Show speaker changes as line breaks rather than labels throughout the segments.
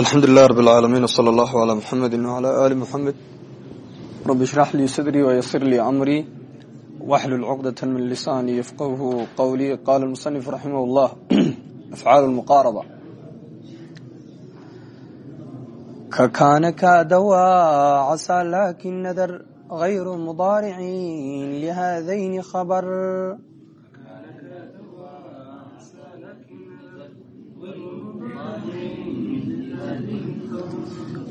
alxamdu lilah rab اlcaalamiin wslى allahu عalى muxamedi wعalى ali muxamed rabi ishrax lii sadrii wayasir lii amrii waxlul cuqdaة min lisaani yafqahu qowlii qaala musanif raximah اllah afcaal muqaaraba kakaana kaadawaa casaa lakin nadar غayru mudaaricin lihadayni khabr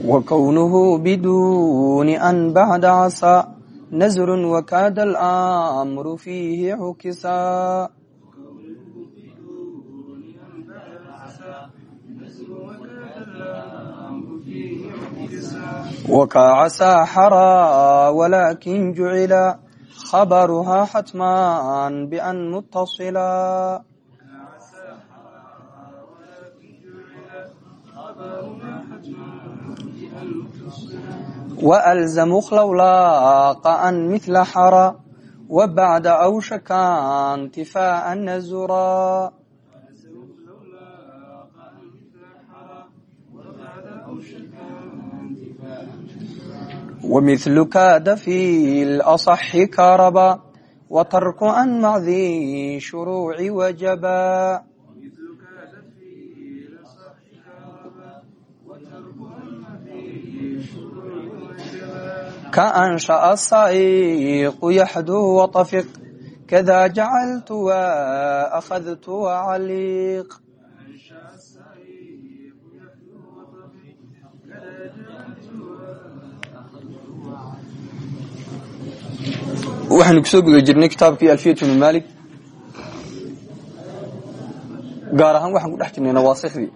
وكونه بدون أن بعد عصى نزر وكاد الأمر فيه عكسا وكعسى حرى ولكن جعل خبرها حتما بأن متصلا وألزم خلولاق أن مثل حرى وبعد أوشك انتفاء نزرا ومثل كاد في الأصح كربا وترك أن مع شروع وجبا كأنشأ الصعيق يحدو وطفق كذا جعلت وأخذت وعليق waxaynu kusoo guda jirnay kitaabkii alfiyat bnu malik gaar ahaan waxaan ku dhex jirnay nawaasikhdii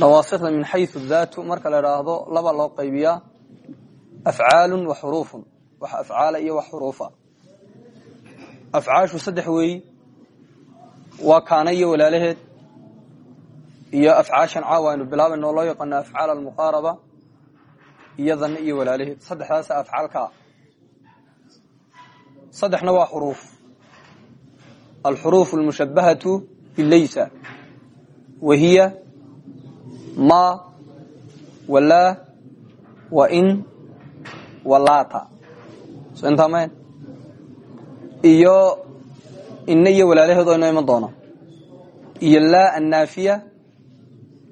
nawaasikda min xayu daatu marka la idhaahdo laba loo qaybiyaa afcaalu wa xuruufun wax afcaala iyo wax xuruufa afcaashu saddex weeyi waa kaana iyo walaalaheed iyo afcaashan caawa aynu bilaabayno loo yaqaano afcaal almuqaaraba iyo danne iyo walaalaheed saddexdaasa afcaalkaa saddexna waa xuruuf alxuruuf almushabahatu bilaysa wa hiya ma walata so intaa iyo ina iyo walaalaheed oo inoo iman doona iyo laa annaafiya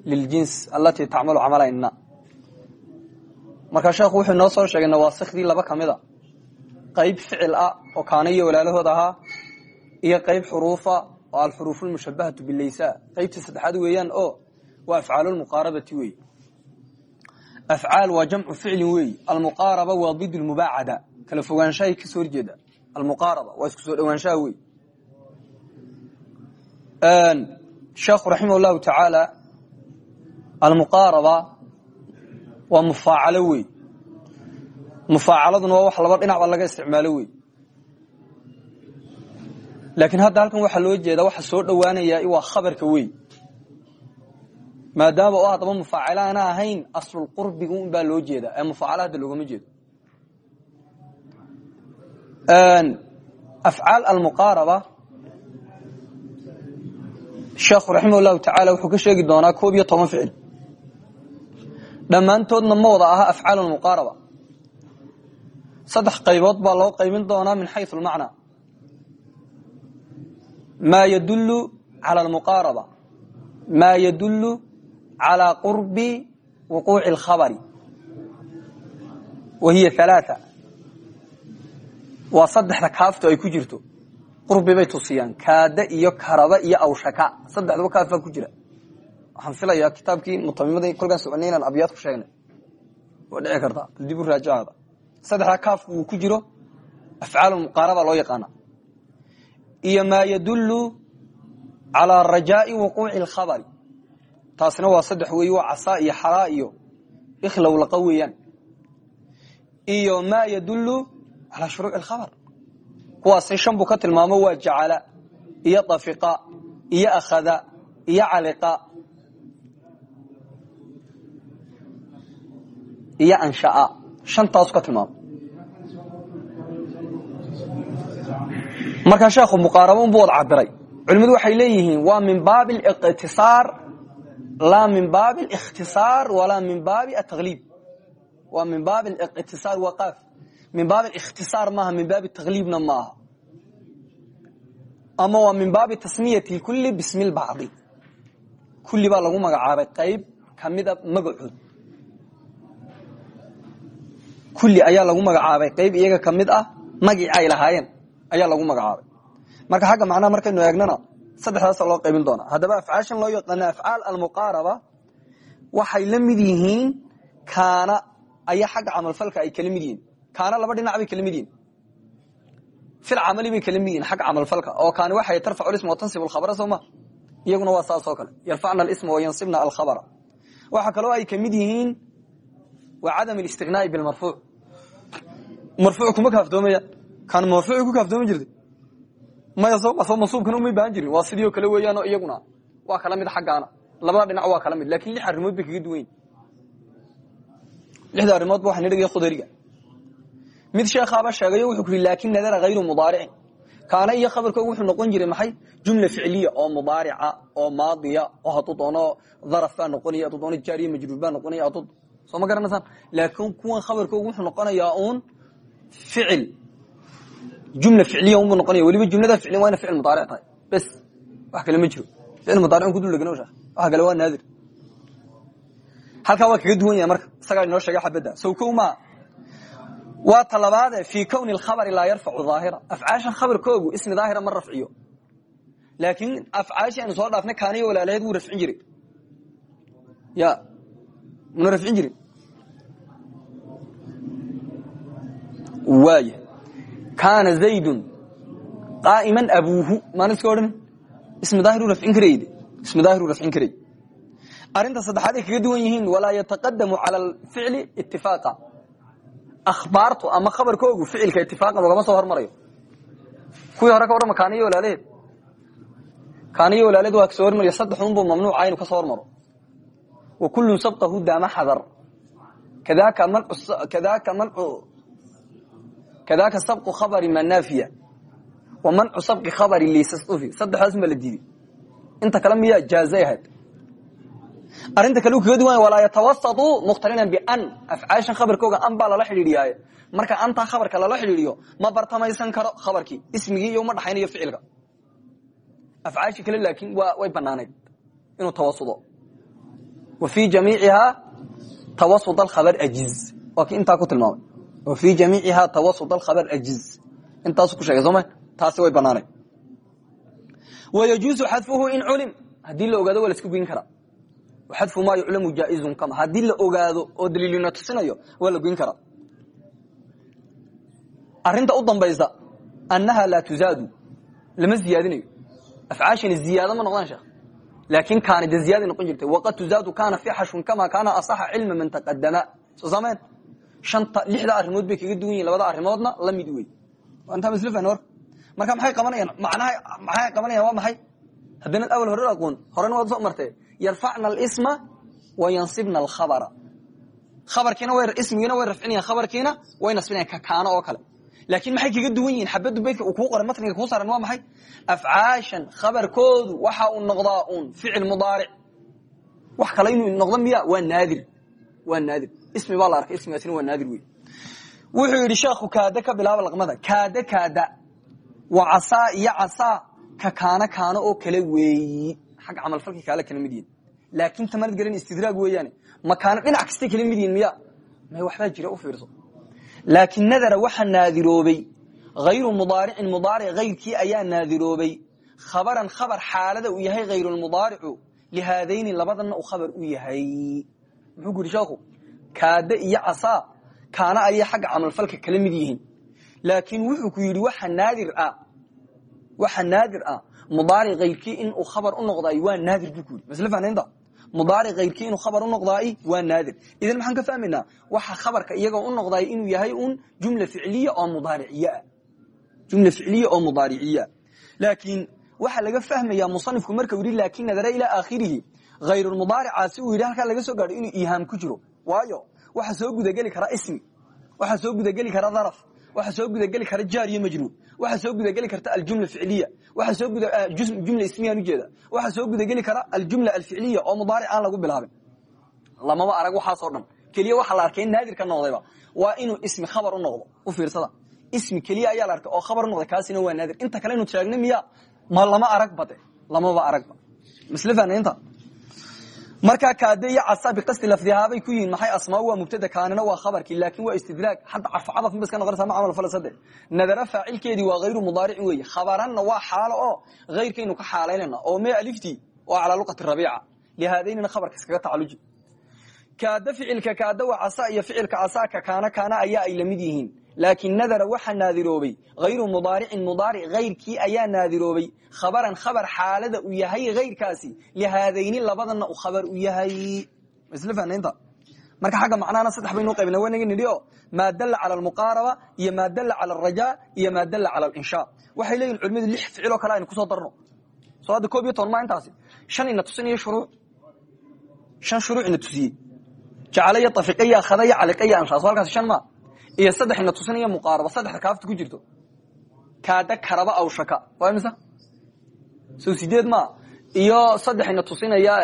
liljins alatii tacmalu camala ina markaa sheekhu wuxuu inoo soo sheegay nawaasikhdii laba ka mida qayb ficil ah oo kaana iyo walaalahood ahaa iyo qayb xuruufa oo alxuruuf lmushabahatu bilaysa qaybtii saddexaad weeyaan oo waa afcaalulmuqaarabati wey afcaal waa jamcu ficlin weeyi almuqaaraba waa did lmubaacada. Kala fogaanshahay ka soo horjeeda. Almuqaaraba waa isku soo dhowaanshaha wey sheekhu raximah llahu tacaala almuqaaraba waa mufaacalo wey mufaacaladuna waa wax laba dhinacba laga isticmaalo wey laakiin hadda halkan waxaa loo jeeda waxa soo dhowaanaya waa khabarka wey maadaama oo haddaba mufaacalo aana ahayn aslulqurbiga un baa loo jeeda ee mufaacalo hadda loogama jeedo. Afcaal almuqaaraba sheekhu raximah llahu tacaala wuxuu ka sheegi doonaa koob iyo toban ficil. Dhammaantoodna ma wada aha afcaal almuqaaraba. Saddex qaybood baa loo qaybin doonaa min xayu lmacnaa maa yadullu cala almuqaaraba. Maa yadullu calى qurbi wuquuci اlkhabari wa hiya halaaثa waa saddexda kaaftu ay ku jirto qurbi bay tusiyaan kaada iyo karaba iyo awshaka saddexdaba kaafaa ku jira waxaan filayaa kitaabkii mutamimada kolkaan soconay inaan abyaad ku sheegnay waa dhici karta dib u raajacada saddexdaa kaafku uu ku jiro afcaal muqaaraba loo yaqaana iyo maa yadullu calى rajaai wuquuci اlkhabari taasina waa saddex weey waa casaa iyo xaraa iyo iklow laqa weeyaan. Iyo maa yadullu calaa shuruuci alkhabar. Kuwaasi shan buu ka tilmaamo waa jacala iyo dafiqa iyo akhada iyo caliqa iyo anshaa. Shantaasu ka tilmaamo. Markaa sheekhu muqaarabo unbuu wad cabiray culimmadu waxay leeyihiin waa min baabi اliqtisaar laa min baabi اkhtisaar walaa min baabi ataliib waa min baab tisaar waqaaf min baab اkhtisaar maaha min baabi takliibna maaha ama waa min baabi tasmiyati kulli bismi lbacdi kulli baa lagu magacaabay qayb kamida magacood kulli ayaa lagu magacaabay qayb iyaga ka mid ah magicay lahaayeen ayaa lagu magacaabay marka xagga macnaha saddexdaasa loo qaybin doonaa. Haddaba afcaashan loo yaqaano afcaal almuqaaraba waxay la mid yihiin kaana ayaa xagga camalfalka ay kala mid yihiin. Kaana laba dhinac bay kala mid yihiin. Fil camali bay kala mid yihiin xagga camalfalka. Oo kaani waxay tarfacu isma watansibu alkhabara soo ma? Iyaguna waa saas oo kale. Yarfacna alisma wayansibna alkhabara. Waxaa kaloo ay ka mid yihiin waa cadam اlistignaai bilmarfuuc marfuuc kuma kaaftoomaya kaan marfuuci ku kaaftoomi jirtay maya soo mansuubkana umay baahan jirin. Waa sidii oo kale weeyaano iyaguna. Waa kala mid xaggaana. Labada dhinac waa kala mid. Lakin lix arrimood bay kaga duwan lixda arrimoodba waxaa nidhigaya khudariga. Mid sheekhaaba sheegayo wuxuu ku yidhi laakin nadara hayru mudaaricin kaana iyo khabarkooga wuxuu noqon jiray maxay? Jumla ficliya oo mudaarica oo maadiya oo hadduu doono daraf baa noqonaya hadduu doono jaariya majruur baa noqonaya hadduu soo ma garanaysaan laakiin kuwan khabarkooga wuxuu noqonayaa uun ficil jumla ficliya unbuu noqonaya weliba jumlada ficliya waa ina ficil mudaaric tahay bes wax kale ma jiro ficil mudaaric ku dul dhegano sheekh waxa kale waa naadir halkaa waa kaga duwan yahay marka isagaa inoo sheegay xabadda sow kow maa waa talabaade fii kowni alkhabari laa yarfacu daahira afcaashan khabarkoogu ismi daahira ma rafciyo laakiin afcaashii aynu soo dhaafnay kaaniyo walaalaheed wuu rafcin jiray ya muna rafcin jirin waaya kaana zaydun qaa'iman abuuhu maana iska odhan ismi daahiru rafcin karayde ismi daahiru rafcin karay arrinta saddexaad ay kaga duwan yihiin walaa yataqadamu cala alficli itifaaqa akhbaartu ama khabarkoogu ficilka itifaaqan ugama soo hormarayo kuwii hore ka warrama kaaniyo walaalaheed kaaniyo walaalaheed waa ka soo hormaraya saddex unbuu mamnuuca inuu ka soo hormaro wa kullun sabqahu daama xadar kadaaka mancu kadaaka sabqu khabari manaafiya wa mancu sabqi khabari lisastufi saddexdaas ma la diiday inta kale miyaa jaazay ahayd arrinta kale u kaga duwan walaa yatawasatu mukhtarinan bian afcaashan khabarkooga an baa lala xidhiidhiyaaye marka antaa khabarka lala xidhiidhiyo ma bartamaysan karo khabarkii ismigii iyo uma dhaxaynayo ficilka afcaashi kale laakiin way banaanayd inuu tawasudo wa fii jamiicihaa tawasud alkhabar ajiz waa kii intaa ku tilmaamay wa fii jamiicihaa tawasud alkhabar ajiz intaasu ku sheegay sooma taasi way banaanayd wayajuusu xadfuhu in culim. Haddii la ogaado waa la isku goyn karaa. Xadfu maa yuclamu jaaizun kama haddii la ogaado oo daliilina tusinayo waa la goyn karaa. Arinta u dambaysa annaha laa tuzaadu. Lama ziyaadinayo. Afcaashani ziyaado ma noqdaan sheekh. Laakiin kaani de ziyaada noqon jirtay. Waqad tuzaadu kaana fixashun kama kaana asaxa cilma man taqadama soo saameen shanta lixda arrimood bay kaga duwan yihiin labada arrimoodna la mid wey war marka maxay qabanayaan? Macnaha maxay qabanayaan? Waa maxay? Haddana awal hore aqoon. Horena waad soo martee yarfacna alisma wa yansibna alkhabara. Khabarkiina way ismigiina way rafcinayan khabarkiina way nasbinayan ka kaano oo kale. Laakiin maxay kaga duwan yihiin? Xabaddu beydka uu kuu matniga kuu saaran waa maxay? Afcaashan khabarkoodu waxa uu noqdaa uun ficil mudaaric. Wax kale inuu noqdo miya waa naadir. Waa naadir ismi baa la arkay ismigaasina waa naadir wey wuxuu yidhi sheekhu kaada ka bilaaba laqmada. Kaada kaada. Wa casaa iyo casaa ka kaano kaano oo kale weeyi. Xagga camalfalka kaala kala mid yihiin laakin tamanad gelin istidraag weeyaane. Makaano dhinac kastay kala mid miya? May waxbaa jira u fiirso. Laakin nadara waxa naadiroobay. Hayru mudaaricin mudaaric hayrkii ayaa naadiroobay. Khabaran khabar xaalada uu yahay hayrulmudaaricu lihaadayni labadana uu khabar u yahay. Muxuu ku kaada iyo casaa kaana ayay xagga camalfalka kala mid yihiin. Laakiin wuxuu ku yidhi waxa naadir ah ah mudaaric hayrkii in uu khabar u noqdaay waa naadir buu ku yidhi. Masle fahnaynta mudaaric hayrkii inuu khabar u noqdaay waa naadir. Idan maxaan ka fahmaynaa waxa khabarka iyagoo u noqdaay inuu yahay un jumla ficliya oo mudaariciyaa jumla ficliya oo mudaariciyaa laakiin waxaa laga fahmayaa musanifku marka yidhi laakin nadara ilaa aakhirihi hayrulmudaaricaasi uu yidhi halkaa laga soo gaadho inuu ihaam ku jiro waayo waxa soo gudageli kara ismi waxaa soo gudageli kara daraf waxaa soo gudageli kara jaar iyo majruur waxaa soo gudageli karta aljumla ficliya soo jumla ismiyaan ujeeda waxaa soo gudageli kara aljumla alficliya oo mudaaric aan lagu bilaabin. Lamaba arag waxaasoo dhan keliya waxaa la arkay naadir ka noqdayba waa inuu ismi khabar noqdo u fiirsada. Ismi keliya ayaa la arkay oo khabar u noqday kaasina waa naadir. Inta kale inu sheegnay ma lama arag bade lamaba aragba misle fanaynta markaa kaade iyo casa biqasdi lafdihaabay ku yihiin maxay asmaa waa mubtada kaanina waa khabarkii laakin waa istidraag. Hadda carfacadaf ba iska noqonaysa ma camal falasade nadara faacilkeedii waa hayru mudaaricin weeye. Khabaranna waa xaalo oo hayrkaynu ka xaalaynayna oo mee aliftii oo calaa luqati rabiica. Lihaadaynina khabarka iskaga tacaluji kaada ficilka kaada waa casa iyo ficilka casaaka kaana kaana ayaa ay la mid yihiin laakin nadara waxaa naadiroobay hayru mudaaricin mudaaric hayrkii ayaa naadiroobay. Khabaran khabar xaalada uu yahay hayrkaasi lihaadayni labadana u khabar u yahay. Marka xagga macnahana saddex baynu qaybna wanaga nidhi o maa dalla cala almuqaaraba iyo maa dalla cala alrajaa iyo maa dalla cala alinshaa waxay leeyihiin culimadu lix ficiloo kale aynu ku soo darno. Soo hadda koob iyo toban maa intaasi. Shan ina tusinayo shuruuc shan shuruuc ina tusiyey. Jacalaya afiqaya khadaya caliqaya anshaa so halkaasi shan maa iyo saddex ina tusinaya muqaaraba saddexda kaafta ku jirto. Kaada karaba awshaka. Waa imisa? So sideed maa. Iyo saddex ina tusinaya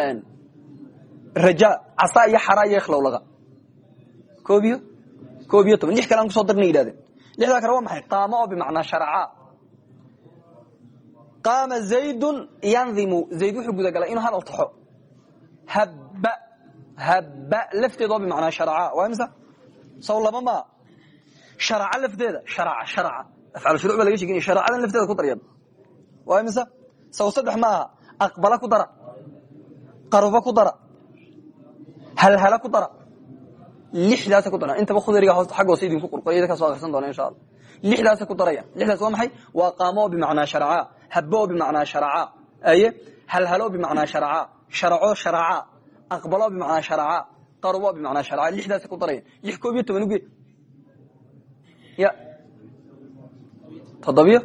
raja casa iyo xara iyo ikhlowlaga koob iyo? Koob iyo toban. Lix kale aan ku soo darna yidhahdeen. Lixdaa kale waa maxay? Qaamo oo bimacnaa sharca. Qaama zaydun yandimu zayd wuxuu gudagalay inuu hadal taxo. Habba habba lafteeda oo bimacnaa sharca. Waa imisa? Saw laba maa sharca lafteeda sharca sharca afcaal shuruuc baa laga sheeginaya sharcadan lafteeda ku daryan waa imisa saw saddex maaha aqbala ku dara qaruba ku dara halhala ku dara lixdaasa ku dara. Intaba khudariga xag hoose idinku qurqoray idinka soo akhrisan doona insha allah. Lixdaasa ku daraya. Lixdaas waa maxay? Waa qaamo bimacnaa sharca habbo bimacnaa sharca aye halhalo bimacnaa sharca sharco sharca aqbalo bimacnaa sharca qarubo bimacnaa sharca lixdaasa ku daraya. Lix koob iyo toban uge ya. Toddobiyo?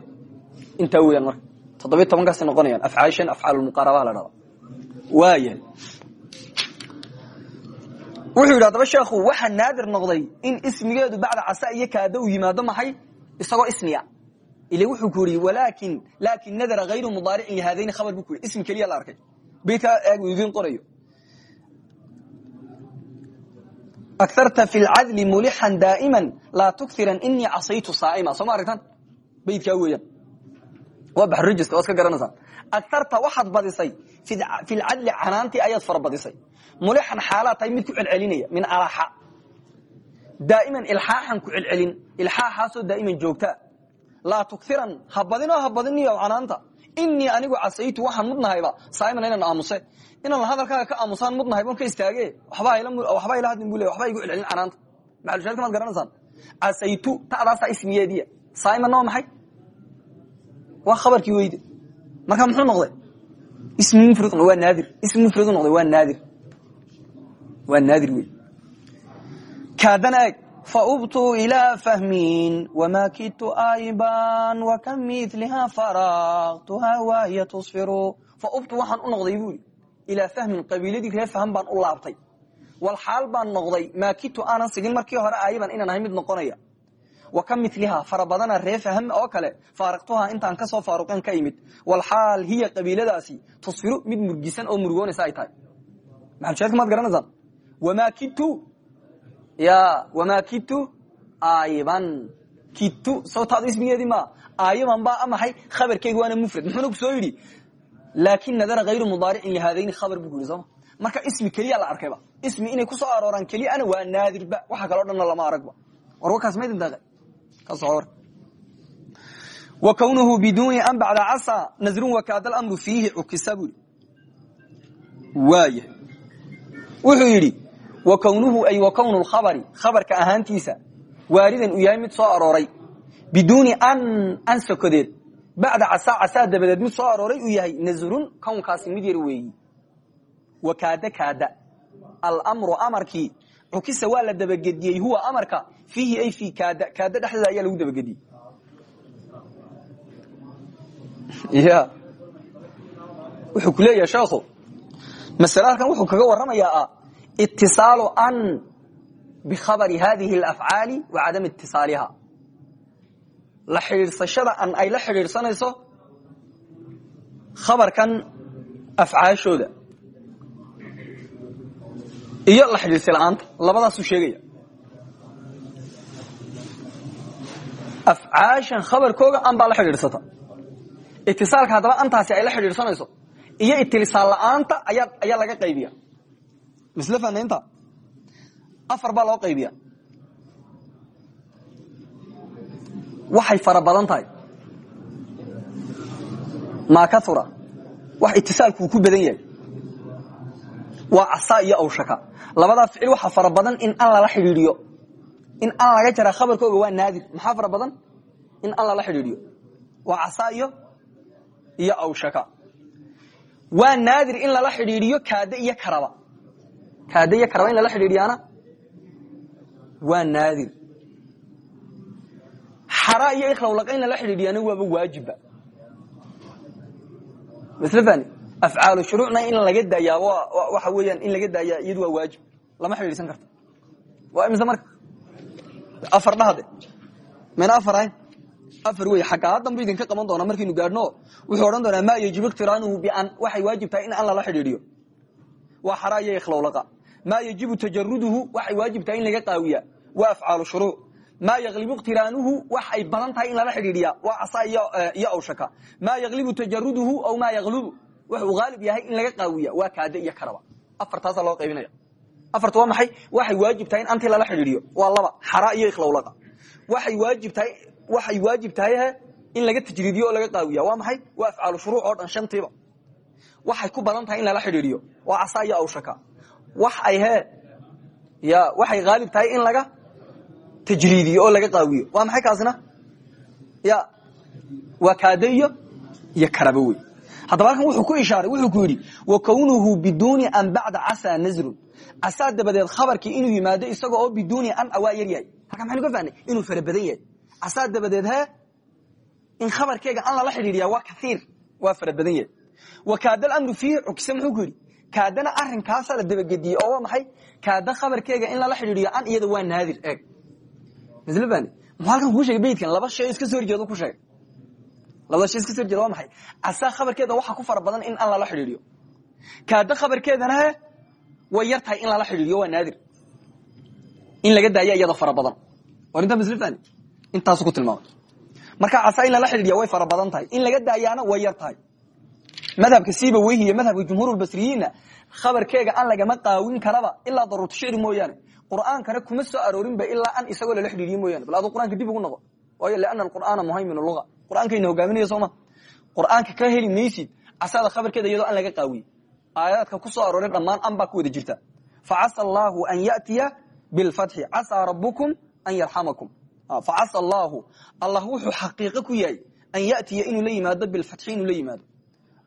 Intaa weeyaan marka. Toddobiyo tobankaasay noqonayaan. Afcaashan afcaalulmuqaarabaha la dhahda waaya wuxuu yidhi haddaba sheekhu waxaa naadir noqday in ismigeedu bacda casa iyo kaada uu yimaado maxay? Isagoo ismiya. Ile wuxuu ku yidhi walaakin laakin nadara hayru mudaaricin lihaadayni khabar buu ku yidhi. Ismi keliya la arkay. Baytkaa eeg uu idiin qorayo akarta fi lcadli mulixan daa'iman laa tukhiran inii casaytu saa'ima soo ma aragtaan baydkaa weeyaan waa baxrujista waad ka garanaysaan akarta waxaad badisay fi lcadli canaantii ayaad fara badisay mulixan xaalaad tahay mid ku celcelinaya min alaxa daa'iman ilxaaxan ku celcelin ilxaaxaasoo daa'iman joogtaa laa tukhiran ha badinoo ha badiniyo canaanta inii anigu casaytu waxaan mudnahayba. Saaiman inaan aamuse inaan hadalkaaga ka aamusaan mudnahay bon ka istaage waxba ila hadlin bu le waxba igu celcelin canaanta maxalushaadka maad garanaysaan? Casaytu ta'daasaa ismiyeediya. Saaimanna waa maxay? Waa khabarkii weyde. Marka muxuu noqday? Ismi mufrad waa naadir. Ismi mufradu noqday waa naadir. Waa naadir wey kaadana eeg faubtu ilaa fahmin wama kidtu aiban wakam miliha faraqtuha wahiya tusfiru faubtu waxaan u noqday buu yidhi ilaa fahmin qabiiladii reer faham baan u laabtay wal xaal baan noqday maa kidtu aanan sigin markii hore aiban inaan ahay mid noqonaya wa ka miliha fara badana ree faham oo kale faaraqtuhaa intaan ka soo faaruqeen ka imid walxaal hiya qabiiladaasi tusfiru mid murgisan oo murugoonaysa ay tahay wamaa kidtu ya wamaa kidtu aiban kidtu sawtaadu ismigeedii ma aiban baa maxay khabarkeyga waana mufrad. Muxuuna ku soo yidhi laakin nadara hayru mudaaricin lihaadayni khabar buu ku yidhi sooma marka ismi keliya la arkayba ismi inay ku soo arooraan keliyana waa naadirba waxa kaloo dhanna lama aragba war warkaas maydin daaqe ka soco war wa kownuhu biduuni an bacda casa nasrun wakaada alamru fiihi cukisa yidhi waaya wuxuu yidhi wa kownuhu ay wa kownu lkhabari khabarka ahaantiisa waaridan uu yahay mid soo arooray. Biduuni an an sokodeed. Bacda casaa casaa dabadeed mid soo arooray uu yahay nasrun kownkaasi mid yar weeyi. Wa kaada kaada. Almru amarkii cukisa waa la dabagediyey huwa amarka. Fiihi ay fi kaada kaada dhexdeeda ayaa lagu itisaalu an bikhabari hadihi alafcaali wa cadam itisaaliha la xidhiidsashada an ay la xidhiidhsanayso khabarkan afcaashooda iyo la xidhiidhsi la'aanta labadaasuu sheegaya afcaashan khabarkooga an baa la xidhiidhsata itisaalka haddaba antaasi ay la xidhiidhsanayso iyo itilisaal la'aanta ayaa laga qaybiya misle fanaynta afar baa loo qaybiya waxay fara badan tahay. Maa kaura wax itisaalku ku badan yahay. Waa casaa iyo awshaka. Labadaa ficil waxaa fara in an lala xidhiidiyo in an laga jaraa khabarkooga waa naadir. Maxaa fara badan? In an lala xidhiidiyo waa casaa iyo iyo awshaka. Waa naadir in lala xidhiidiyo kaade iyo karaba kaade iyo karaba in lala xidhiidhiyaana waa naadir. Xara iyo ikhlawlaqa in lala xidhiidhiyaana waaba waajibba maslfani afcaalu shuruucna in laga daayaa waxa weeyaan in laga daayaa iyadu waa waajib. Lama xidhiidhsan karta waa imise marka afar dhahde. Mayna afar ahayn afar wey xaggaa haddan bu idinka qaban doonaa markaynu gaadhno wuxuu odhan doonaa maa yajibu iqtiraanuhu bian waxay waajib tahay in an lala xidhiidhiyo. Waa xara iyo ikhlawlaqa maa yajibu tajaruduhu waxay waajib tahay in laga qaawiya. Waa afcaalu shuruuc maa yaklibu iqtiraanuhu wax ay badan tahay in lala xidhiidhiya. Waa casaa iyo awshaka. Maa yaklibu tajaruduhu aw maa yaklubu wuxuu haalib yahay in laga qaawiya. Waa kaade iyo karaba afartaasaa loo qaybinaya. Afarta waa maxay? Waxay waajib tahay in antii lala xidhiidhiyo. Waa laba xara iyo ikhlawlaqa. Waxay waajib tahay waxay waajib tahay in laga tajriidiyo oo laga qaawiya. Waa maxay? Waa afcaalu shuruuc oo dhan shantiiba waxay ku badan tahay in lala xidhiidhiyo. Waa casaa iyo awshaka wax ay he ya waxay haalib tahay in laga tajriidiyo oo laga qaawiyo. Waa maxay kaasina? Ya waa kaade iyo karaba wey haddaba halkan wuxuu ku ishaaray wuxuu ku yidhi wa kownuhu biduuni an bacda casaa nasrun casaa dabadeed khabarkii inuu yimaado isaga oo biduuni an awaa yar yahay. Halkan maxaynu ka fahnay inuu fara badan yahay. Casaa dabadeed he in khabarkeega an lala xidhiidhiya waa kaiir waa fara badan yahay. Wa kaada alamru fiihi cukse muxuu ku yidhi kaadana arinkaasa la dabagediyey oo waa maxay? Kaada khabarkeega in lala xidhiidhiyo an iyada waa naadir eeg. Mslfani muxuu halkan kuu shegay beydkan laba shay iska soo horjeedo ku sheegay. Labada shay iska soo horjeeda waa maxay? Casaa khabarkeeda waxaa ku fara badan in an lala xidhiidhiyo. Kaada khabarkeedana way yar in lala xidhiidhiyo waa naadir. In laga daaya iyada fara badan. War inta mslfani intaasu ku tilmaamay. Marka casaa in lala xidhiidhiya way fara badan tahay. In laga daayaana way yar madhabka siiba weyhi iyo madhabka jumhuurulbasriyiinna khabarkeega an lagama qaawin karaba ilaa daruurta shicri mooyaane. Qur'aankana kuma soo aroorinba ilaa an isagoo lala xidhiidiye mooyaane. Bal aduu qur'anka dib ugu noqo. Waayo liana alqur'aana muhaymin luga. Qur'aankayna hogaaminaya sooma qur'aanka ka heli maysid casada khabarkeeda iyadoo an laga qaawiye aayaadka ku soo arooray dhammaan an ku wada jirta. Facasa allaahu an ya'tiya bilfatxi. Casaa rabukum an yarxamakum. Facasa allaahu allah wuxuu xaqiiqo ku yahay an ya'tiya inuu la yimaado bilfatxi inuu la yimaado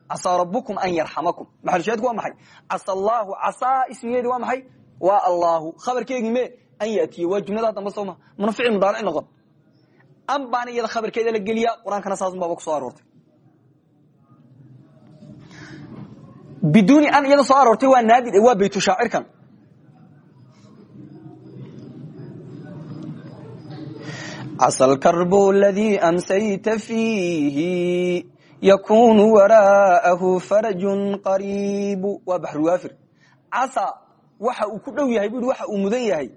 casaa rabukum an yarxamakum maxalsheedku waa maxay? Casa allaahu casaa ismigeedi waa maxay? Waa allaahu khabarkeegii me an yatiya waa jumladaa dambe sooma mana ficil mudaaric noqon. An baana iyada khabarkeeda la geliyaa qur'aankana saasun baaba ku soo aroortay. Biduuni an iyada soo aroortay waa naadir waa baytu shaacirkan. Casa alkarbu ladii amsayta fiihi yakunu waraa'ahu farajun qariibu waa baxruwaafir casa waxa uu ku dhow yahay bui waxa uu mudan yahay.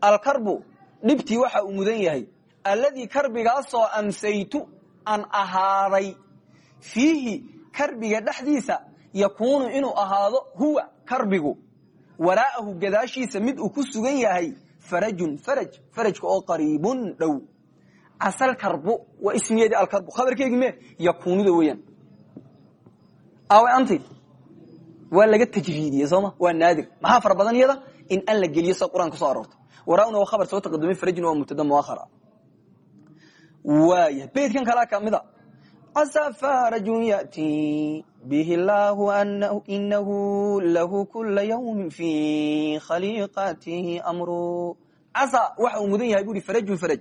Alkarbu dhibtii waxa uu mudan yahay. Alladii karbigaasoo amsaytu aan ahaaday. Fiihi karbiga dhexdiisa yakuunu inuu ahaado huwa karbigu. Waraa'ahu gadaashiisa mid uu ku sugan yahay farajun faraj farajka oo qariibun dhow casalkarbu waa ismiyeedii alkarbu khabarkeegi me yakuunuda weeyaan awe anti? Waa laga tajriidiyey sooma waa naadir? Maxaa fara badan iyada? In an la geliyo sa quraan kuso aroortay warauna waa khabar soo taqadumay farajin waa mubtada muakhar ah waaya beydkan kalaa kamida casaa farajun yati bihi llahu inahu lahu kula ywmin fi khaliiqatihi amru. Casaa waxa uu mudan yahay bu i farajun faraj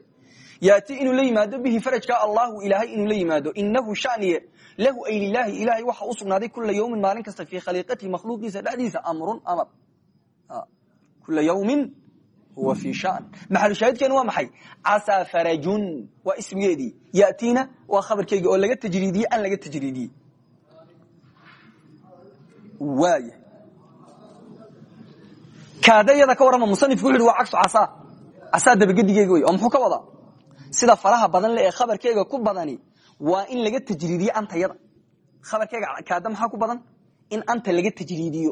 yaati inuu la yimaado bihi farajka allahu ilaahay inuu la yimaado. Inahu shaniye lahu ay lilaahi ilaahay waxa u sugnaaday kula ywmin maalin kasta fii khaliiqatihi makhluuqiisa dhexdiisa amrun amar. Kula ywmin huwa fi shan maxalushaahidkeenu waa maxay? Casaa farajun waa ismigeedii. Yatiina waa khabarkeygii oo laga tajriidiyey an laga tajriidiyey. Waaya kaada iyada ka warrama musanifku wuxu uhi waa cagsu casaa. Casaa dabagedigeega wey oo muxuu ka wadaa sida faraha badan le ee khabarkeega ku badani waa in laga tajriidiyo antayada khabarkeega kaada maxaa ku badan? In anta laga tajriidiyo.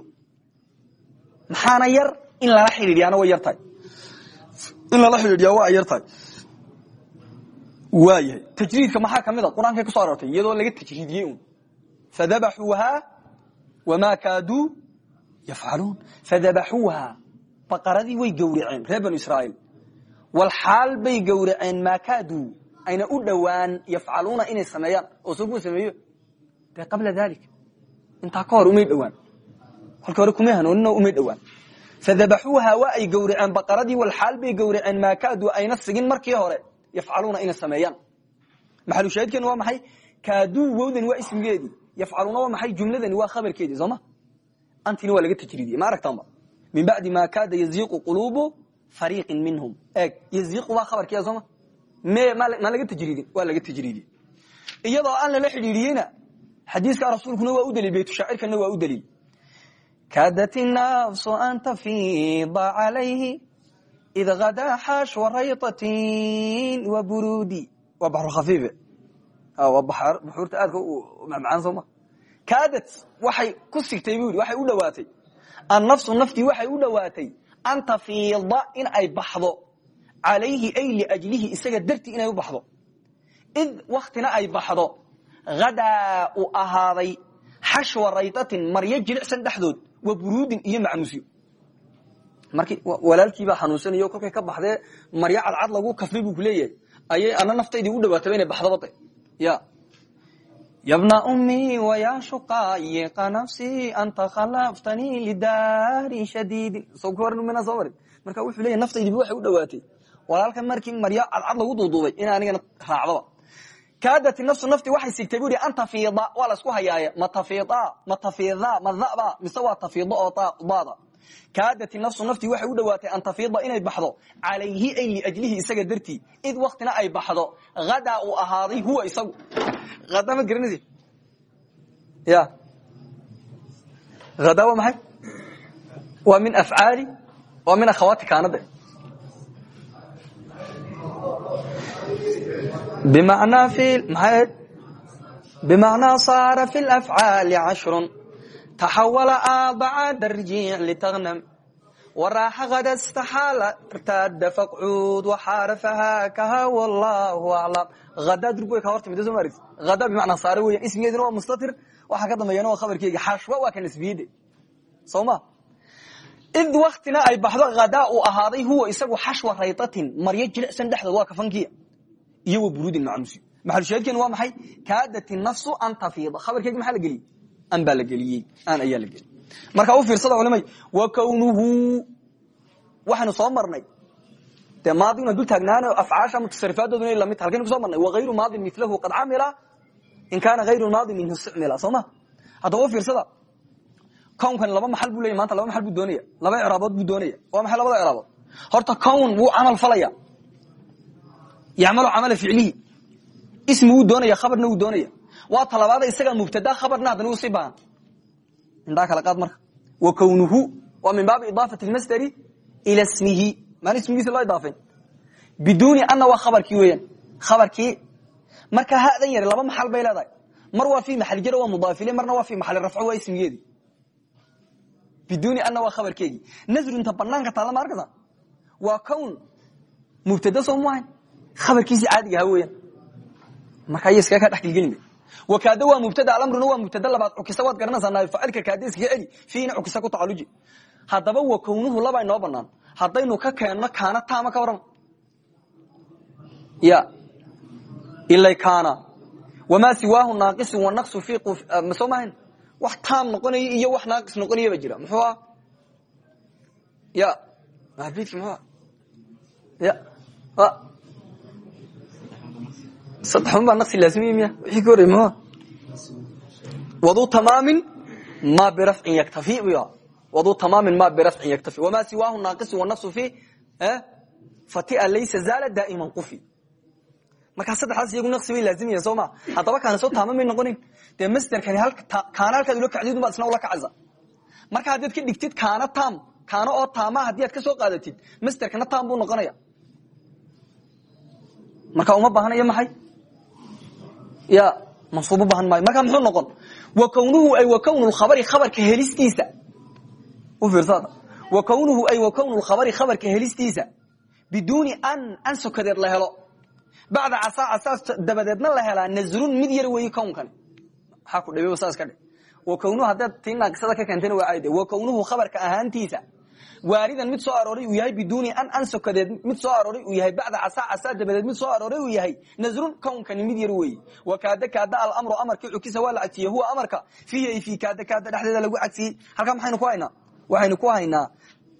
Maxaana yar? In lala xidhiidhiyaana way yar tahay. In lala xidhiidhiyaa waa yar tahay. Waayahay. Tajriidka maxaa ka mid a? Qur'aankay kuso aroortay iyadoo laga tajriidiyey un. Fadabaxuuhaa wamaa kaaduu yafcaluun fadabaxuuhaa baqaradii way gowraceen reer banu israa'iil walxaal bay gowraceen maa ayna u dhowaan yafcaluuna inay sameeyaan. Oo soo kuma sameeyo. De qabla dalik intaa ka hor umay dhowaan. Kolka hore kumay hanuunino umay dhowaan. Fadabaxuuha waa ay gowraceen baqaradii walxaal bay gowraceen maa ayna sigin markii hore yafcaluuna inay sameeyaan. Maxalushaahidkeenu waa maxay? Kaaduu wowdani waa ismigeedii yafcaluuna waa maxay? Jumladani waa khabarkeedii sooma antina waa laga tajriidiyey ma aragtaanba min bacdi maa kaada yaziiqu quluubu fariiqin minhum. Eeg yaziiqu waa khabarkiya sooma? Me ma laga tajriidin waa laga tajriidiyey iyadoo aan lala xidhiidhiyeyna xadiiska rasuulkuna waa u daliil baytushaacirkana waa u daliil. Kaadat nafsu an tafida calayhi id hadaa xashwa raytatin wa burudi waa baxru khafiife waa buxuurta aadka macmacaan sooma. Kaadat waxay ku sigtay bu yidhi waxay u dhowaatay annafsu naftii waxay u dhowaatay an tafiida in ay baxdo calayhi ay liajlihi isaga dartii inay u baxdo id waktina ay baxdo hadaa u ahaaday xashwa raydatin maryo jilicsan dhexdood wa buruudin iyo macmusyo marki walaalkiibaa xanuunsanayo kolkay ka baxdee maryo cadcad lagu kafri buu kuleeyahay ayay ana naftaydii u dhawaataba inay baxdabade ya yabna ummii wayaa shuqaayiqa nafsii anta khalaftanii soo ka waran mina soo marin marka wuxuu leeyahy naftaydiiba waxay u dhawaatay walaalkan markii maryo cadcad lagu duuduubay in anigana raacdaba kaadati nafsu nafti waxay sigtay bu i an tafiida waa la isku hayaaye ma tafiida ma tafiida ma daba mise waa daada kaadati nafsu nafti waxay u dhawaatay an tafiida inay baxdo calayhi ay liajlihi isaga dartii id waktina ay baxdo. Hadaa uu ahaaday huwa isagu. Ada ma garanaysi ya. Hadaa waa maxay? Waa min afcaali waa min akhawaati kaanade bimacnaa saara fi lafcaali cashrun taxawala aabacada rjiic litaknam waraaxa kada staxaala irtaada faqcuud waxaarafaha kaha wallahu aclam hadaa durb way ka hor timid soo ma aragti hadaa bimacnaa saare weyan ismigeedina waa mustatir waxaa ka dambeeyana waa khabarkeegi xashwa waa ka nasbiyade soo ma id waktina ay baxdo hadaa uu ahaaday huwa isagu xashwa raydatin maryo jilicsan dhexdood waa kafankiya iyo wa burudin macmusi maxalushaahidkeenu waa maxay kaadati nafsu an tafiida khabarkeegi maxaa la geliyey an baa la geliyey an ayaa la geliyey. Marka u fiirsada culimay wa kownuhu waxaynu soo marnay. Dee maadiguna dul taagnaana afcaasha mutasarifaadoodu ina la mid halkaynu ku soo marnay. Wagayru maadin milahu qad camila in kaana hayru maadin minhu isticmila. Soo ma? Haddaba u fiirsada kownkan laba maxal buu leya maanta laba maxal buu doonaya laba icraabood buu doonaya waa maxay labada icraabood. Horta kown wuu camal falaya yacmalu camala ficlihi ismi wuu doonaya khabarna wuu doonaya waa talabaada isagaa mubtada khabarna haddana wuu sii baahan indhaa kala qaad marka. Wa kownuhu waa min baabi idaafati lmasderi ila smihi maan ismigiisa loo idaafayn biduuni anna waa khabarkii weeyaan. Khabarkii marka hadan yari laba maxal bay leedahay. Mar waa fi maxal jaro waa mudaafile marna waa fi maxali rafco waa ismigeedii biduuni anna waa khabarkeegii nasrunta banaanka taalla ma arkasa waa kown mubtada soo mu ahayn? Abarkiisi caadiga aha weeyaan. Marka iyo iskaga kaa dhexgelgelime wakaada waa mubtada alamruna waa mubtada labaad cukisa waad garanaysaa naafacilka kaada iskaga fiina cukisa ku tacaluji haddaba wa kownuhu laba inoo banaan haddaynu ka keenno kaana taama ka warrama ya ilay kaana wamaa siwaahu naaqisu wanaqsu fi soo mahayn wax taam noqonaya iyo wax naaqis noqonaya ba jira muxuu ah ya bidki muxuu ah sadexun baa naqsi laazimiye miya wixii ka horrey mxua wadu tamaamin ma birafcin yaktafi bu waduu tamaamin ma birafcin yaktafi wamaa siwaahu naaqisu wanaqsu fi fatia laysa zaala daa'iman qufi markaa saddexdaas iyagu naqsi bay laazimaya soo ma haddaba kaana soo taama may noqonin dee masterkani kaana halkaad ula kacdid baad isna ula kacaysa marka haddaad ka dhigtid kaana tam kaana oo taama haddii aad ka soo qaadatid masterkana tam buu noqonaya marka uma baahanayo maxay ya mansuub u baahan maayo marka muxuu noqon? Wa kownuhu ay wa kownu lkhabari khabarka helistiisa. U fiirsada. Wa kownuhu ay wa kownu lkhabari khabarka helistiisa. Biduuni an an sokadeed la helo. Bacda casaa casaas dabadeedna la helaa. Nasrun mid yar weeye kownkani maxaa ku dhibi saas ka dhe. Wa kownuhu haddaad tii naaqisada ka keentayna waa caade wa kownuhu khabarka ahaantiisa waaridan mid soo arooray uu yahay biduuni an an sokadeed mid soo arooray uu yahay bacda casaa casaa dabadeed mid soo arooray uu yahay nasrun kownkani mid yar weeye. Wa kaada kaada alamru amarkii cukisa waa la cagsiyey huwa amarka. Fiihi ay kaada kaada dhexdeeda lagu cagsiyey halkaa maxaynu ku haynaa? Waxaynu ku haynaa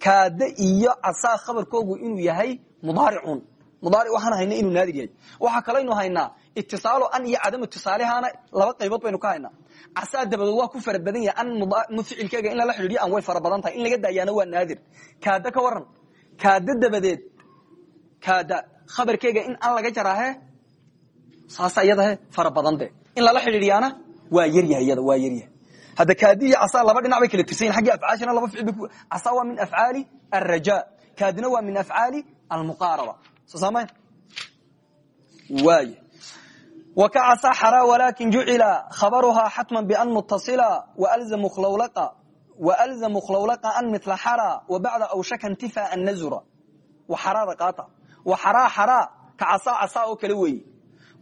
kaada iyo casaa khabarkoogu inuu yahay mudaaricun. Mudaaric waxaan hayna inuu naadir yahay. Waxaa kalaynu haynaa itisaalo an iyo cadam itisaalihaana laba qaybood baynu ka haynaa casaa dabadood waa ku fara badan yahay an ficilkeega in lala xidhiidyo an way fara badan tahay. In laga daayaana waa naadir. Kaada ka waran kaada dabadeed. Kaada khabarkeega in an laga jaraahe saasa iyadahe fara badan de. In lala xidhiidyaana waa yaryahay iyada waa yaryahay hadda kaadi iyo casaa laba dhinac bay kala tirsanyihin xaggii afcaashana laba ficil casaa waa min afcaali alraja kaadina waa min afcaali almuqaaraba. Soo saamayn? Waay wakacasaa xaraa walaakin jucila khabaruhaa xatman bian mutasila walzamu khlawlaqa an mitla xara wa bacda awshaka intifa an nazura wa xaraa xaraa ka casaa casaa oo kale weeye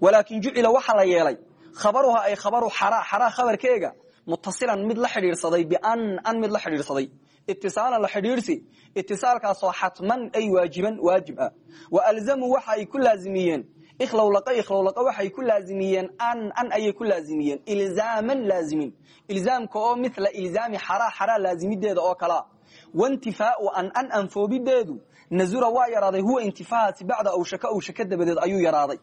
walaakin jucila waxaa la yeelay khabaruhaa ay khabaru xaraa xaraa khabarkeega mutasilan mid la xidhiidhsaday bian an mid la xidhiidhsaday itisaalan la xidhiidhsi itisaalkaasoo xatman ay waajiban waajib ah wa alzamuu waxa ku laazimiyeen ikhlowlaqa ikhlowlaqa waxay ku laazimiyeen an an ayay ku laazimiyeen. Ilzaaman laazimin ilzaamka oo mila ilzaami xaraa xaraa laazimideeda oo kalea waintifaau an an anfoobideedu. Nazura waa yaraaday huwa intifahaasi bacda awshaka awshaka dabadeed ayuu yaraaday.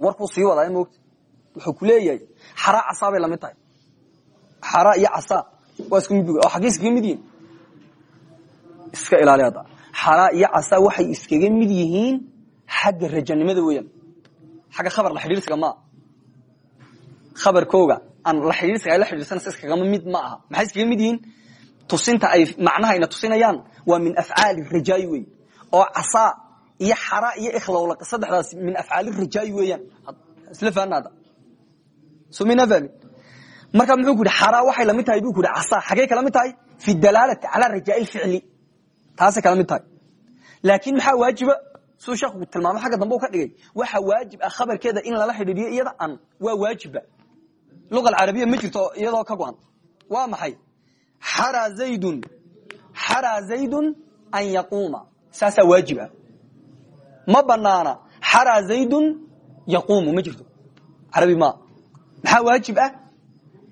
Warkuu sii wadaa moogta wuxuu ku leeyahay xaraa casaa bay tahay. Xaraa iyo casaa waa mid oo xaggey iskaga iska ilaali hadda. Xaraa iyo waxay iskaga mid yihiin xagga rajanimada weeyaan xagga khabar la xidhiirsiga maa khabarkooga aan la xidhiirsiga ay la xidhiirsanaysa iskagama mid ma aha maxay iskaga mid yihiin tusinta ay macnahayna tusinayaan waa min afcaali rajaayi wey oo casaa iyo xaraa iyo ikhlowlaq saddexdaas min afcaali rajaayi weeyaan isla fahanna hadda soo maynaa fahmin marka muxuu ku yidhi xaraa waxay la mid tahay buu ku yidhi casaa xaggey kala mid tahay fi dalaalati calaa rajaa'i lficli taasay kala mid tahay laakiin maxaa waajiba siduu sheekhu tilmaamo xagga dambe u ka dhigay waxa waajib ah khabarkeeda in lala xidhiidhiyo iyada an waa waajiba luga alcarabiya ma jirto iyadoo ka go-an. Waa maxay? Xaraa zaydun xaraa zaydun an yaquuma. Saasaa waajib ah. Ma banaana xaraa zaydun yaquumu ma jirto. Carabi ma maxaa waajib ah?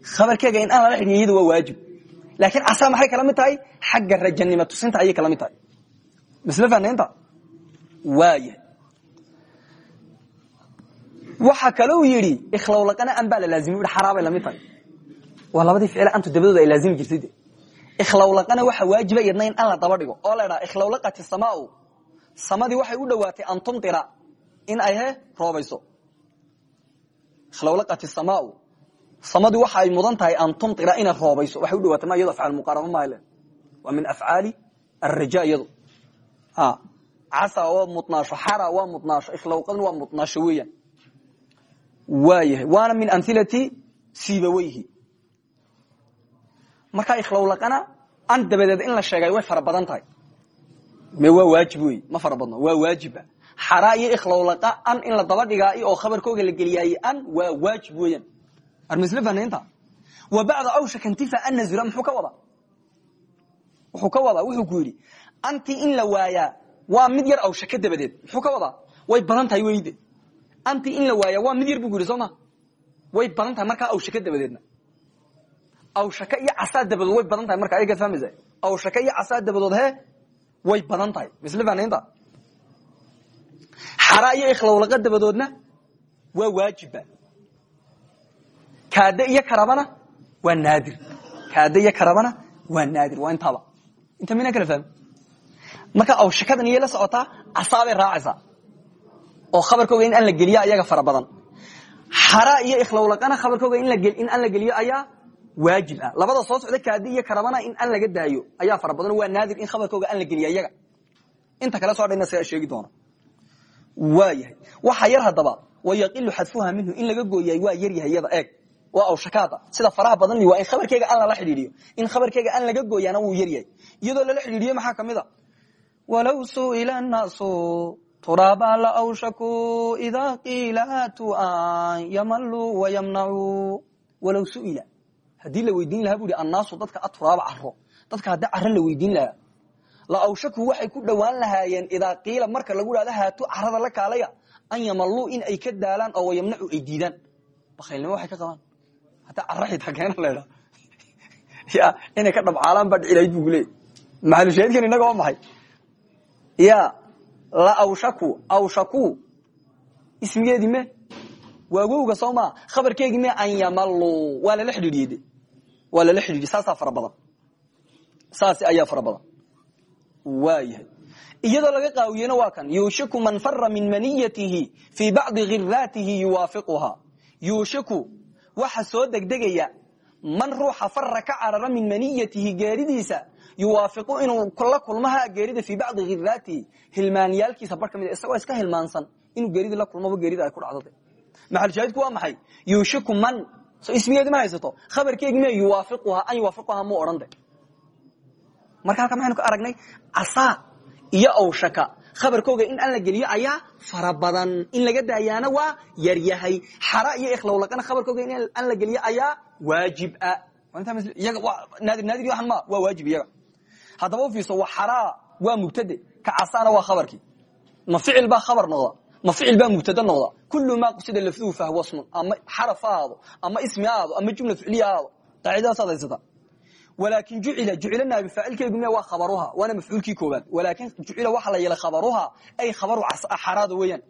Khabarkeega in aan lala xidhiiyo iyada waa waajib. Laakiin casaa maxay kala mid tahay? Xagga rajanimo tusinta ayay kala mid tahay. Misle fanaynta waaya waxa kale uu yidhi ikhlowlaqana an baa la laazimi u xaraabay la mid tahay. Waa labadii ficile antu dabadooda ay laazimi jirtay de ikhlowlaqana waxa waajiba iyadna in an la daba dhigo. Oo la idhaha ikhlowlaqati samaau samadii waxay u dhowaatay an tumtira in ay he roobayso. Ikhlowlaqati samaau samadii waxa ay mudan tahay an tumtira inay roobayso. Waxay u dhawaatay ma iyado afcaal muqaaraba maale waa min afcaali arraja iyado casa waa mudnaasho xara waa mudnaasho ikhlowqadna waa mudnaasho weeyaan. Waayahay waana min amhilati sibaweyhi markaa ikhlowlaqana an dabadeed in la sheegay way fara badan tahay. Me waa waajib wey ma fara badno waa waajiba xaraa iyo ikhlowlaqa an in la daba dhigaayo oo khabarkooga la geliyaaye an waa waajib weeyaan. Armisle fanaynta wa bacda awshaka intifa an nazura muxuu ka wadaa? Wuxuu ka wadaa? Wuxuu ku yidhi anti in la waayaa waa mid yar awshaka dabadeed. Muxuu ka wadaa? Way badan tahay weyde anti in la waaya waa mid yar bu ku yidhi soo ma? Way badan tahay markaa awshaka dabadeedna. Awshaka iyo casaa dabadood way badan tahay marka ayaga fahmaysa? Awshaka iyo casaa dabadood he way badan tahay. Misle fanaynta xaraa iyo ikhlowlaqa dabadoodna waa waajiba kaade iyo karabana waa naadir. Kaade iyo karabana waa naadir. Waa intaaba inta mina kala fahmi marka awshakadan iyay la socotaa casaabay raacaysaa oo khabarkooga in aan la geliyo ayaga fara badan. Xara iyo ikhlowlaqana khabarkooga in aan la geliyo ayaa waajib ah. Labada soo socda kaadi iyo karabana in aan laga daayo ayaa fara badan. Waa naadir in khabarkooga aan la geliyo ayaga. Inta kale soo dhanna sigaa sheegi doona waayahay waxa yar haddaba wayaqilu xadfuha minhu in laga gooyay waa yaryahay yada eeg. Waa awshakaada sida faraha badan waa in khabarkeyga aan lala xidhiidiyo in khabarkeyga aan laga gooyaana wuu yaryahay iyadoo lala xidhiidiyo maxaa ka mid a walow su'ila naasu turaaba la awshaku idaa qiila aatu an yamaluu wayamnacuu walow su'ila haddii la weydiin lahaa bu hi annaasu dadka aturaaba caro dadka haddii caro la weydiin lahaa la awshaku waxay ku dhowaan lahaayeen idaa qiila marka lagu dhahdo haatu carada la kaalaya an yamaluu in ay ka daalaan oo wayamnacu ay diidaan bakaylnimo waxay ka qabaan hataa caro xitaa keena laydha ya inay ka dhabcaalaan baa dhicilayd bu ya la awshaku ismigeedii me waa wowga soo maa me an yamaluu waa lala xidhiidhiyey de waa lala xidhiidhiye saasaa fara saasi ayaa fara badan. Waayahay iyadoo laga qaawiyena waa kan yuushiku man fara min maniyatihi fii bacdi khiraatihi yuwaafiquhaa yuushiku waxa soo degdegaya man ruuxa fara ka carara min maniyatihi geeridiisa yuwaafiqu inuu la kulmaha geerida fii bacdi khiraatihi hilmaanyaalkiisa bar ka mid isagoo iska hilmaansan inuu geeridii la kulmaba geerida ay ku dhacdo de maxalshaahidku waa maxay? Yuushiku man so ismigeedi ma haysato khabarkeegi me yuwaafiquhaa an yuwaafiquhaa muu odhan de marka halka maxaynu ka aragnay casaa iyo awshaka khabarkooga in aan la geliyo ayaa fara badan. In laga daayaana waa yaryahay. Xara iyo ikhlowlaqana khabarkooga in aan la geliyo ayaa waajib iyaga naadir naadir waxan ma waa waajib iyaga haddaba ufiirso wa xaraa waa mubtade. Ka casaana waa khabarkii. Ma ficil baa khabar noqda. Ma ficil baa mubtade noqda. Kullu maa qusida lafduhu fahwa smun ama xaraf aado ama ismi aado ama jumla ficliya aado qaacidadaasaad haysata. Walaakin jucila jucila naabi faacilkeegu me waa khabaruha waana mafcuulkii koobaad walaakin jucila waxaa la yeelay khabaruha ay khabaru xaraada weeyaan.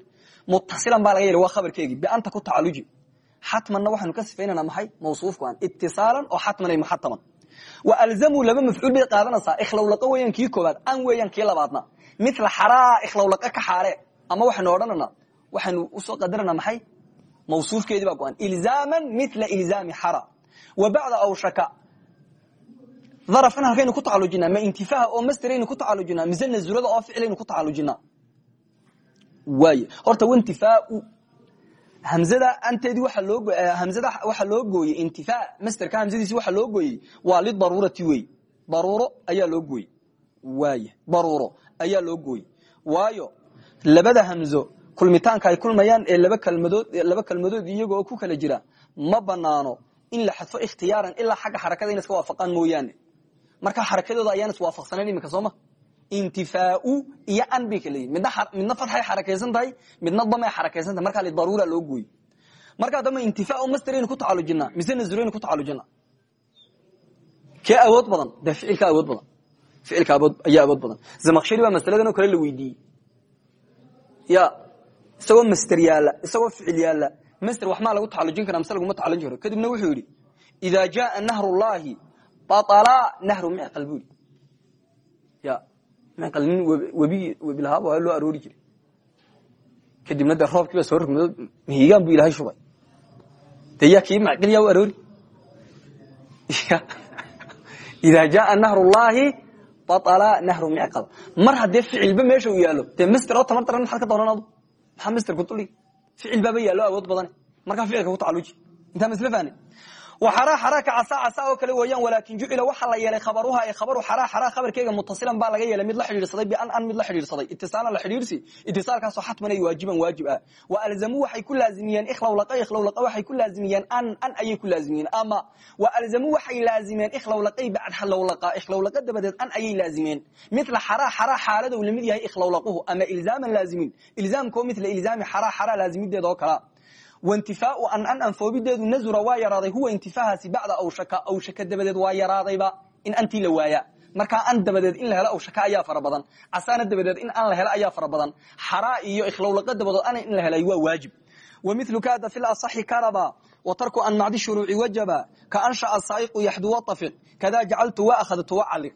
Mutasilan baa laga yeelay waa khabarkeegii bianta ku tacaluji xatmanna waxaanu ka sifaynanaa maxay? Mawsuufkan itisaalan oo xatmanay muxataman wa alzamuu laba mafcuul bay qaadanaysaa. Ikhlowlaqa weeyaan kii koobaad an weeyaan kii labaadna. Mila xaraa ikhlowlaqa ka xaare. Ama waxaynu odhananaa waxaynu u soo qadarana maxay? Mawsuufkeedii baa go-an. Ilzaaman mila ilzaami xara. Wa bacda awshaka. Darafkan halkaynu ku tacalujinaa ma intifaha oo masteraynu ku tacalujinaa mise nazulada oo ficlaynu ku tacalujinaa. Waay horta wintifaau hamzada anteedii waa loo hamzada waxaa loo gooyey intifaa masterka hamzadiisi waxaa loo gooyey waa lidaruurati wey daruuro ayaa loo gooyey. Waay daruuro ayaa loo gooyey. Waayo labada hamzo kulmitaanka ay kulmayaan ee laba kalmadood laba kelmadood iyago oo ku kala jira ma banaano in la xadfo ikhtiyaaran ilaa xagga xarakada ina iska waafaqaan mooyaane. Marka xarakadooda ayaan iswaafaqsanayn iminka sooma intifaau iyo an bay kala yihiin midna fatxay xarakaysan tahay midna damay xarakaysan tahay markaa lidaruura loo gooyey markaa damba intifaau masteraynu ku tacalujinaa mise nazuraynu ku tacalujinaa? Kee awood badan? Dee ficilka awood badan? Ficilka ayaa awood badan. Zamakshari baa masaladan oo kale la weydiiyey. Ya isagoo master yaalla isagoo ficil yaalla master wax maa lagu tacalujin kara mise laguma tacalujin karo. Kadibna wuxuu yidhi idaa jaaa nahrullahi baala nahru micqal buu yidhi micqal nin webigi webilahaaba waa loo aroori jiray. Kadibna dee roobkii baa soo rogmado mihigaan buu ilahay shubay. Dee yaa kii macqil yaa u aroori? Idaa jaaa nahrullahi baala nahru micqal mar haddee ficilba meesha uu yaalo dee master oo tamar daran maxaad adu maxaa master ku duli ficil baaba yaallo awood badane. Markaa ficilka ku tacaluji intaa masle fahne xara xara ka casa casa oo kale weeyaan walaakin jucila waxaa la yeelay khabaruha ee khabaru xara xara khabarkeega mutasilan baa laga yeelay mid la xidhiidhsaday bian an mid la xidhiidhsaday itisaalan la xidhiidhsi itisaalkaasoo xatmanay waajiban waajib ah wa alzamuu waxay ku laazimiyeen ikhlowlaqa ikhlowlaqa waxay ku laazimiyeen an an ayay ku laazimiyeen ama wa alzamuu waxay laazimeen ikhlowlaqay bacd halowlaqa ikhlowlaqa dabadeed an ayay laazimeen mila xara xara xaalada uu la mid yahay ikhlowlaquhu ama ilzaaman laazimin ilzaamkoo mila ilzaami xara xara laazimideeda oo kalaa waintifaau an an anfoobideedu nazura waa yaraaday huwa intifahaasi bacda awshaka awshaka dabadeed waa yaraadayba in antii la waaya markaa an dabadeed in la helo awshaka ayaa fara badan casaana dabadeed in an la helo ayaa fara badan xaraa iyo ikhlowlaqa dabadood an in la helay waa waajib. Wa milu kada fi lasaxi karaba wa tarku an macdi shuruuci wajaba ka anshaca saa'iqu yaxdu watafiq kada jacaltu wa akhadtu wacaliq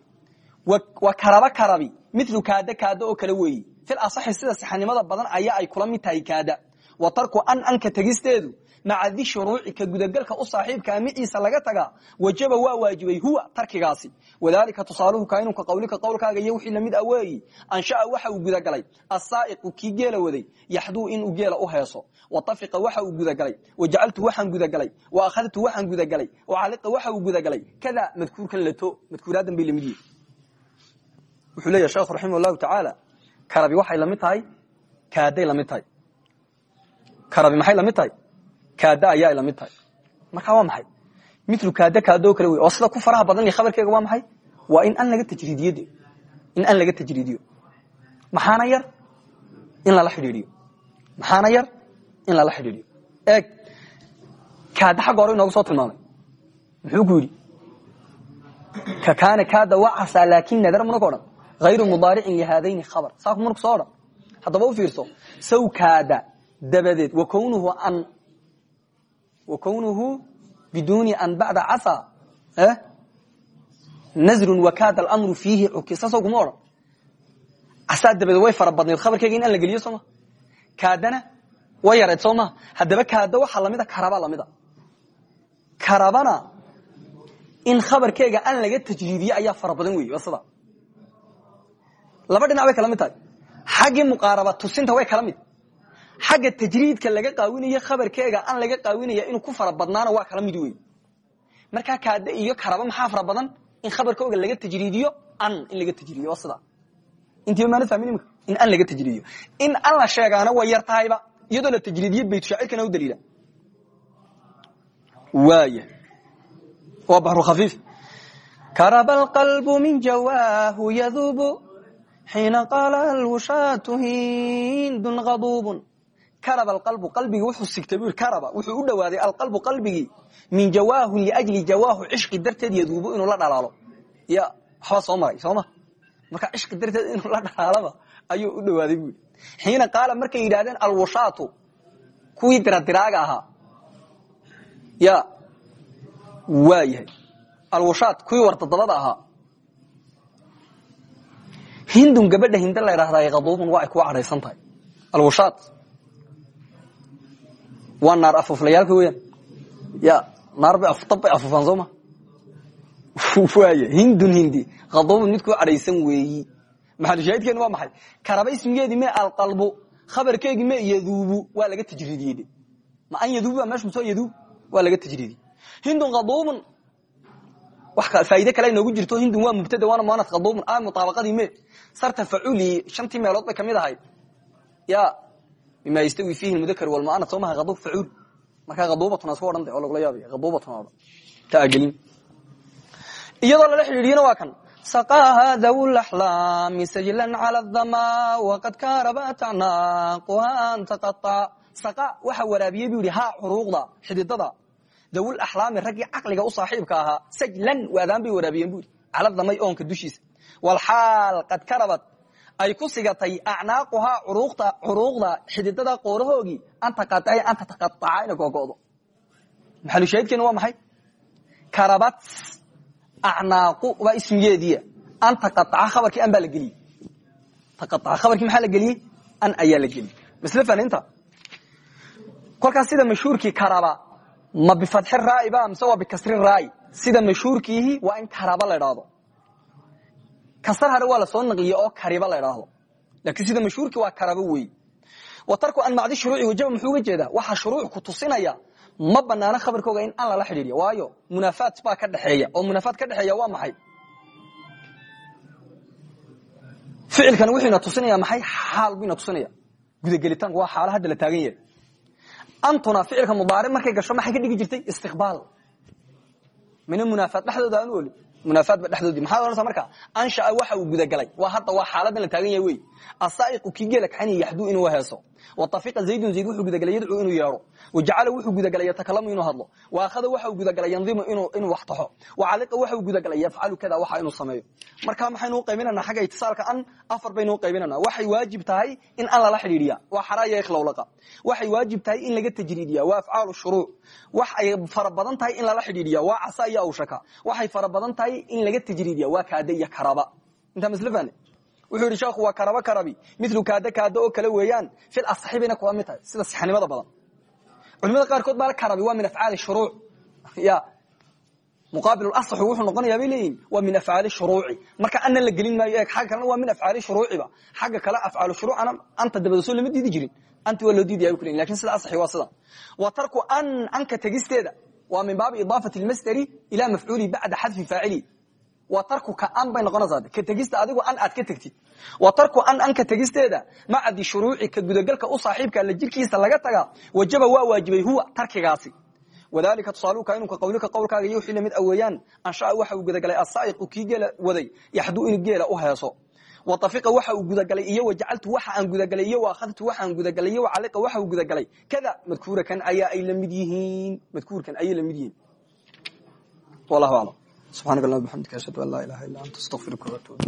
wa karaba karabi milu kaada kaada oo kale weeyi. Fil asaxi sida saxanimada badan ayaa ay kula mid tahay kaada wa tarku an anka tegisteedu maca di shuruuci ka gudagalka u saaxiibkaa miciisa laga tagaa wajaba waa waajibay huwa tarkigaasi. Wadaalika tusaaluhu kainunka qawlika qowlkaaga iyo wixii la mid a weeyi ansha'a waxa uu gudagalay. Asaa'iqu kii geela waday yaxduu inuu geela u heeso. Watafiqa waxa uu gudagalay. Wajacaltu waxaan gudagalay. Wa akhadtu waxaan gudagalay. Wacaliqa waxa uu gudagalay. Kada madkuurkan lato madkuuraadan bay la mid wuxuu leeyahy sheekhu raximah tacaala karabi waxay la mid tahay kaaday la mid tahay karabi maxay la mid tahay? Kaada ayaa la mid tahay. Marka waa maxay? Milu kaada kaado kale wey. Oo sida ku faraha badan khabarkeega waa maxay? Waa in an laga tajriidiyo de in an laga tajriidiyo. Maxaana yar? In lala xidhiidiyo maxaana yar? In lala xidhiidiyo eeg. Kaada xagga hore inoogu soo tilmaamay. Muxuu ku yidhi? Ka kaana kaada wacasa laakin nadar munaka odhan. Hayru mudaaricin lihaadayni khabar. Saaku munku soo odhan? Haddaba u fiirso. Saw kaada dabadeed. Wa kownuhu an. Bacda casa nazrun wakaada almru fiihi cukisa soo kuma odhan casaa dabadeed way fara badnayd. Khabarkeyga in aan la geliyo sooma kaadana way yareed soo maha kaada waxaa lamida karaba lamida karabana in khabarkeega an laga tajriidiye ayaa fara badan wey sida laba dhinac bay kala tusinta way kala xagga tajriidka laga qaawinayo khabarkeega an laga qaawinaya inuu ku fara badnaana waa kala mid wey markaa kaada iyo karaba maxaa fara badan? In khabarkooga laga tajriidiyo an in laga tajriidiyo waa sida intiiba maana fahmin imika? In an laga tajriidiyo. In an la sheegaana way yar tahayba iyadoo la tajriidiye baytushaacirkana u daliila. Waaya waa baxru khafiif. Karaba alqalbu min jawaahu yadubu xiina qaala alwushaatu hindun aduubun karaba alqalbu qalbigii wuxuu sigtay buu karaba wuxuu u dhawaaday alqalbu qalbigii min jawaahun liajli jawaahu cishqi darteed yaduubu inuu la dhalaalo. Ya waxbaa soo maray sooma marka cishqi darteed inuu la dhalaalaba ayuu u dhawaaday bui xiina qaala markay yidhahdeen alwushaatu kuwii diradiraaga ahaa. Ya waa yahay. Alwushaat kuwii wardadabada ahaa. Hindun gabadha hind la ydhahdaa aduubun waa ay kuwa cadhaysan tahay. Alwushaat waa naar afuuflayaalka weyaan ya naar bay dab bay afuufaan soo ma? Waay hindun hindi. Aduubun mid kuwa cadhaysan weeyi. Maxalushaahidkeenu waa maxay? Karaba ismigeedii me alqalbu khabarkeegii me yaduubu waa laga tajriidiyey. Ma an yaduubu baa meesha msoo yaduub? Waa laga tajriidiyey. Hindun aduubun wax faaide kale inoogu jirto hindun waa mubtada waana muanad aduubun a mutaabaqadii me sarta faculi shantii meelood bay ahayd ya bima yastawi fiihi mudakar walmuanad soo maha aduub facuul markaa aduubatun isku odhan oo lagula yaabay aduubatun odhan tagelin iyadoo lala xidhiidhiyana waa kan saqaaha daw laxlaami sajlan cala dama waqad kaaraba tacnaaquha an taqaطa saqa waxa waraabiyey buu yihi ha curuuqda xididada dawul axlaami raggii caqliga u saaxiibka ahaa sajlan waadaan bay waraabiyeen bu yidhi cala damay oonka dushiisa walxaal qad karabad ay ku sigatay acnaaquhaa curuuqda xididada qoorahoogii anta anta taqaaca ina googo'do maxalushaahidkeena waa maxay? Karabad acnaaqu waa ismigeediia an taqaaca khabarkii an baa la geliyey. Taqaaca khabarkii maxaa la geliyey? An ayaa la geliyey. Masle faninta kolkaas sida mashhuurkii karaba ma bifatxi raai ba mise waa bikasri raai. Sida mashhuurkiihi waa in karaba la idhaahdo kasar hare waa la soo naqliye oo kariba la idhaahdo laakiin sida mashhuurkii waa karaba wey. Wa an macdi shuruuci wajaba muxuu uga jeedaa waxaa shuruuc ku tusinaya ma banaano khabarkooga in an lala xidhiiriyo waayo munaafaat baa ka dhexeeya oo munaafaat ka dhexeeya waa maxay? Ficilkan wuxuu ina tusinaya maxay? Xaal buu ina tusinaya. Gudagelitaanku waa xaala hadda la taagan yahay. Antuna ficilka mudaaric markay gasho maxay ka dhigi jirtay? Istiqbaal. Mina munaafaad dhexdooda aan u oli munaafaad ba dhexdoodii. Maxaad ohanaysaa marka anshaa waxa uu gudagalay waa hadda waa xaaladan la taagan yahay wey asaa'iqu kii geela kaxanaya yaxduu inuu heeso watafiqa zaydun zayd wuxuu gudagalay yadcuu inuu yeedho wajacala wuxuu gudagalay yatakalamu inuu hadlo. Waakhada waxa uu gudagalay yandimu inuu wax taxo. Wacaliqa waxa uu gudagalay yafcalu kada marka maxaynu u qaybinanaa xagga itisaalka an afar baynu u qaybinanaa waxay waajib tahay in an lala xidhiidhiya. Waa xaraaya ikhlowlaqa waxay waajib tahay in laga tajriidiya waa afcaalu shuruuc wax ay fara tahay in lala xidhiidhiya. Waa casa iyo awshaka. Waxay fara tahay in laga tajriidiya waa kaada karaba. Intaa masl fahne wuxuu yidhi sheekhu waa karaba karabi milu kaada kaada oo kale weeyaan. Fil asaxi bayna kula mid tahay. Sida sixnimada badan. Culimada qaarkood baa karabi waa min afcaali shuruuc. Ya muqaabil asaxu wuxuu noqonayaa bay leeyihiin waa min afcaali shuruuci. Marka ana la gelin maayo eeg xagga kalena waa min afcaali shuruuciba xagga kale afcaalu shuruucana anta dabadaso lama diidi jirin. Anti waa loo diidaya bay ku leyin laakiin sida asaxi waa sidan wa tarku an anka tegisteeda waa min baabi idaafati lmasderi ila mafcuuli bacda xadfi faacili wa tarku ka an bay noqonaysaa ka tegista adigu an aad ka tegtid. Wa tarku an anka tegisteeda macadi shuruuci ka gudagalka u saaxiibka la jirkiisa laga taga wajaba waa waajibay huwa tarkigaasi. Wadalika tusaaluka inuu ka qawlika qowlkaaga iyo wixii la mid a weeyaan anshaa waxa uu gudagalay asaa'iqu kii geela waday yaxdu inuu geela u heeso. Watafiqa waxa uu gudagalay iyo wajacaltu waxa aan gudagalay iyo waakhadtu waxa aan gudagalay iyo wacaliqa waxa uu gudagalay. Kada madkuurakan ayaa ay la mid yihiin madkuurkan ayay la mid yihiin. Wallahu aclam subxaanaka allahuma bxamdika ashhadu an laa ilaha illa anta astaqfiruka waatuub